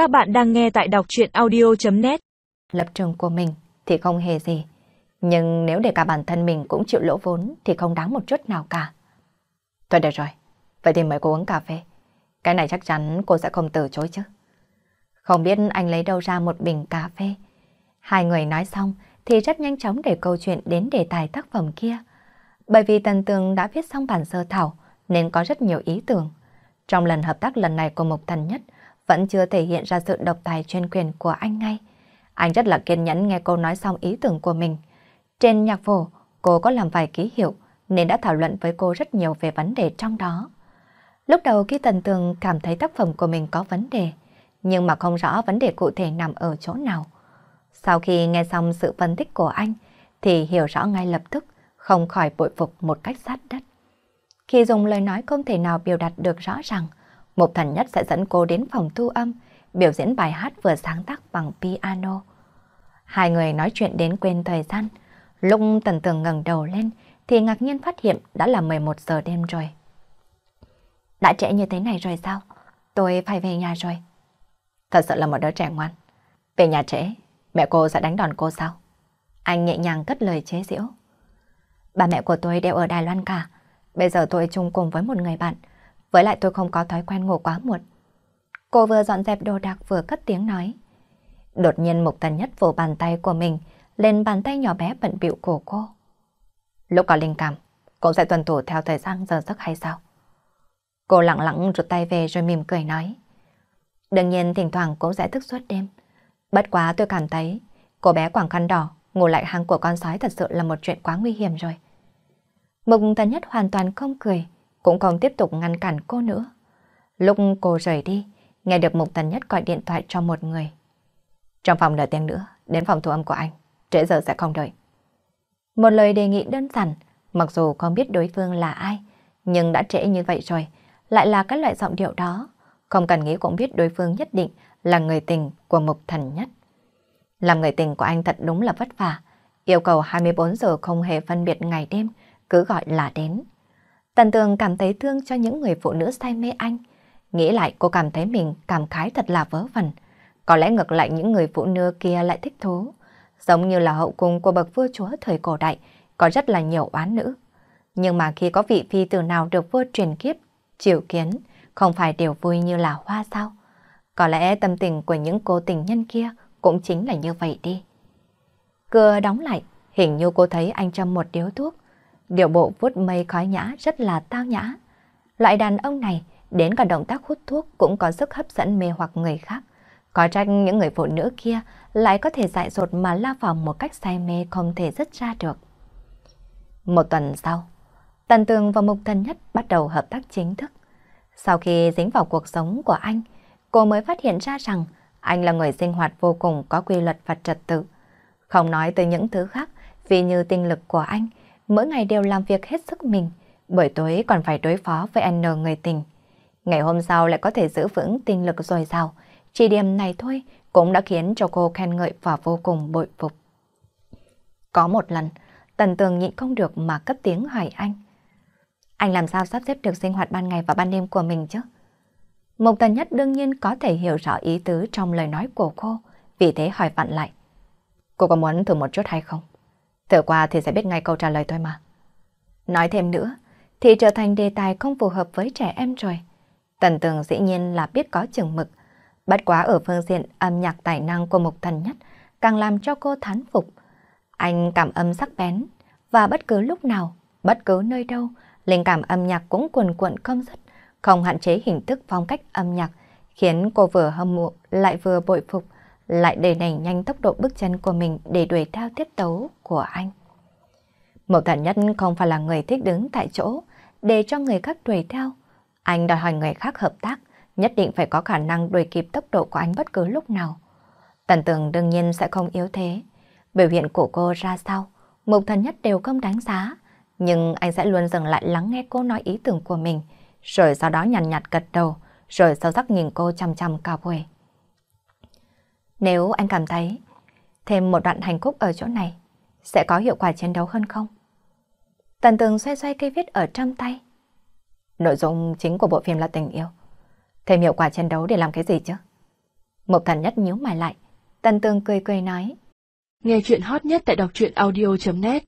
Các bạn đang nghe tại đọc chuyện audio.net Lập trường của mình thì không hề gì. Nhưng nếu để cả bản thân mình cũng chịu lỗ vốn thì không đáng một chút nào cả. Thôi được rồi, vậy thì mời cô uống cà phê. Cái này chắc chắn cô sẽ không từ chối chứ. Không biết anh lấy đâu ra một bình cà phê. Hai người nói xong thì rất nhanh chóng để câu chuyện đến đề tài tác phẩm kia. Bởi vì Tần Tường đã viết xong bản sơ thảo nên có rất nhiều ý tưởng. Trong lần hợp tác lần này của Mục Thần Nhất vẫn chưa thể hiện ra sự độc tài chuyên quyền của anh ngay. Anh rất là kiên nhẫn nghe cô nói xong ý tưởng của mình. Trên nhạc phổ, cô có làm vài ký hiệu nên đã thảo luận với cô rất nhiều về vấn đề trong đó. Lúc đầu khi Tần Tường cảm thấy tác phẩm của mình có vấn đề, nhưng mà không rõ vấn đề cụ thể nằm ở chỗ nào. Sau khi nghe xong sự phân tích của anh, thì hiểu rõ ngay lập tức, không khỏi bội phục một cách sát đất. Khi dùng lời nói không thể nào biểu đạt được rõ ràng, Mục Thần Nhất sẽ dẫn cô đến phòng thu âm, biểu diễn bài hát vừa sáng tác bằng piano. Hai người nói chuyện đến quên thời gian. Lúc Tần Tường ngẩng đầu lên thì ngạc nhiên phát hiện đã là 11 giờ đêm rồi. Đã trễ như thế này rồi sao? Tôi phải về nhà rồi. Thật sự là một đứa trẻ ngoan. Về nhà trễ, mẹ cô sẽ đánh đòn cô sao? Anh nhẹ nhàng cất lời chế giễu. Bà mẹ của tôi đều ở Đài Loan cả. Bây giờ tôi chung cùng với một người bạn. Với lại tôi không có thói quen ngủ quá muộn. Cô vừa dọn dẹp đồ đạc vừa cất tiếng nói. Đột nhiên Mục Tần Nhất vỗ bàn tay của mình lên bàn tay nhỏ bé bận bịu của cô. Lúc có linh cảm, cũng sẽ tuân thủ theo thời gian giờ giấc hay sao? Cô lặng lặng rụt tay về rồi mỉm cười nói. Đương nhiên thỉnh thoảng cũng sẽ thức suốt đêm. Bất quá tôi cảm thấy cô bé quảng khăn đỏ ngủ lại hang của con sói thật sự là một chuyện quá nguy hiểm rồi. Mục Tần Nhất hoàn toàn không cười, cũng không tiếp tục ngăn cản cô nữa. Lúc cô rời đi, nghe được Mục Tần Nhất gọi điện thoại cho một người. Trong phòng đợi tiếng nữa, đến phòng thu âm của anh, trễ giờ sẽ không đợi. Một lời đề nghị đơn giản, mặc dù không biết đối phương là ai, nhưng đã trễ như vậy rồi, lại là cái loại giọng điệu đó. Không cần nghĩ cũng biết đối phương nhất định là người tình của Mục Thần Nhất. Làm người tình của anh thật đúng là vất vả, yêu cầu 24 giờ không hề phân biệt ngày đêm, cứ gọi là đến. Tần Tường cảm thấy thương cho những người phụ nữ say mê anh. Nghĩ lại cô cảm thấy mình cảm khái thật là vớ vẩn. Có lẽ ngược lại những người phụ nữ kia lại thích thú. Giống như là hậu cung của bậc vua chúa thời cổ đại, có rất là nhiều oán nữ. Nhưng mà khi có vị phi tử nào được vua truyền kiếp, triều kiến, không phải đều vui như là hoa sao? Có lẽ tâm tình của những cô tình nhân kia cũng chính là như vậy đi. Cửa đóng lại, hình như cô thấy anh châm một điếu thuốc. Điều bộ vuốt mây khói nhã rất là tao nhã. Loại đàn ông này, đến cả động tác hút thuốc cũng có sức hấp dẫn mê hoặc người khác. Có trách những người phụ nữ kia lại có thể dại dột mà lao vào một cách say mê không thể dứt ra được. Một tuần sau, Tần Tường và Mục Thần Nhất bắt đầu hợp tác chính thức. Sau khi dính vào cuộc sống của anh, cô mới phát hiện ra rằng anh là người sinh hoạt vô cùng có quy luật và trật tự. Không nói tới những thứ khác, vì như tinh lực của anh, mỗi ngày đều làm việc hết sức mình, buổi tối còn phải đối phó với anh N người tình. Ngày hôm sau lại có thể giữ vững tinh lực dồi dào, chỉ điểm này thôi cũng đã khiến cho cô khen ngợi và vô cùng bội phục. Có một lần, Tần Tường nhịn không được mà cất tiếng hỏi anh. Anh làm sao sắp xếp được sinh hoạt ban ngày và ban đêm của mình chứ? Mộc Tần Nhất đương nhiên có thể hiểu rõ ý tứ trong lời nói của cô, vì thế hỏi vặn lại. Cô có muốn thử một chút hay không? Thử qua thì sẽ biết ngay câu trả lời thôi mà. Nói thêm nữa, thì trở thành đề tài không phù hợp với trẻ em rồi. Tần Tường dĩ nhiên là biết có chừng mực, bất quá ở phương diện âm nhạc tài năng của Mục Thần Nhất càng làm cho cô thán phục. Anh cảm âm sắc bén, và bất cứ lúc nào, bất cứ nơi đâu, linh cảm âm nhạc cũng cuồn cuộn không dứt, không hạn chế hình thức phong cách âm nhạc, khiến cô vừa hâm mộ lại vừa bội phục, lại đẩy đẩy nhanh tốc độ bước chân của mình để đuổi theo tiết tấu của anh. Mộc Thần Nhất không phải là người thích đứng tại chỗ để cho người khác đuổi theo. Anh đòi hỏi người khác hợp tác, nhất định phải có khả năng đuổi kịp tốc độ của anh bất cứ lúc nào. Tần tường đương nhiên sẽ không yếu thế. Biểu hiện của cô ra sao, Mộc Thần Nhất đều không đánh giá. Nhưng anh sẽ luôn dừng lại lắng nghe cô nói ý tưởng của mình, rồi sau đó nhàn nhạt, nhạt gật đầu, rồi sâu sắc nhìn cô chăm chăm cao buổi. Nếu anh cảm thấy thêm một đoạn hành khúc ở chỗ này, sẽ có hiệu quả chiến đấu hơn không? Tần tường xoay xoay cây viết ở trong tay. Nội dung chính của bộ phim là tình yêu. Thêm hiệu quả chiến đấu để làm cái gì chứ? Mộc thần nhất nhíu mày lại. Tần tường cười cười nói. Nghe chuyện hot nhất tại đọc truyện audio.net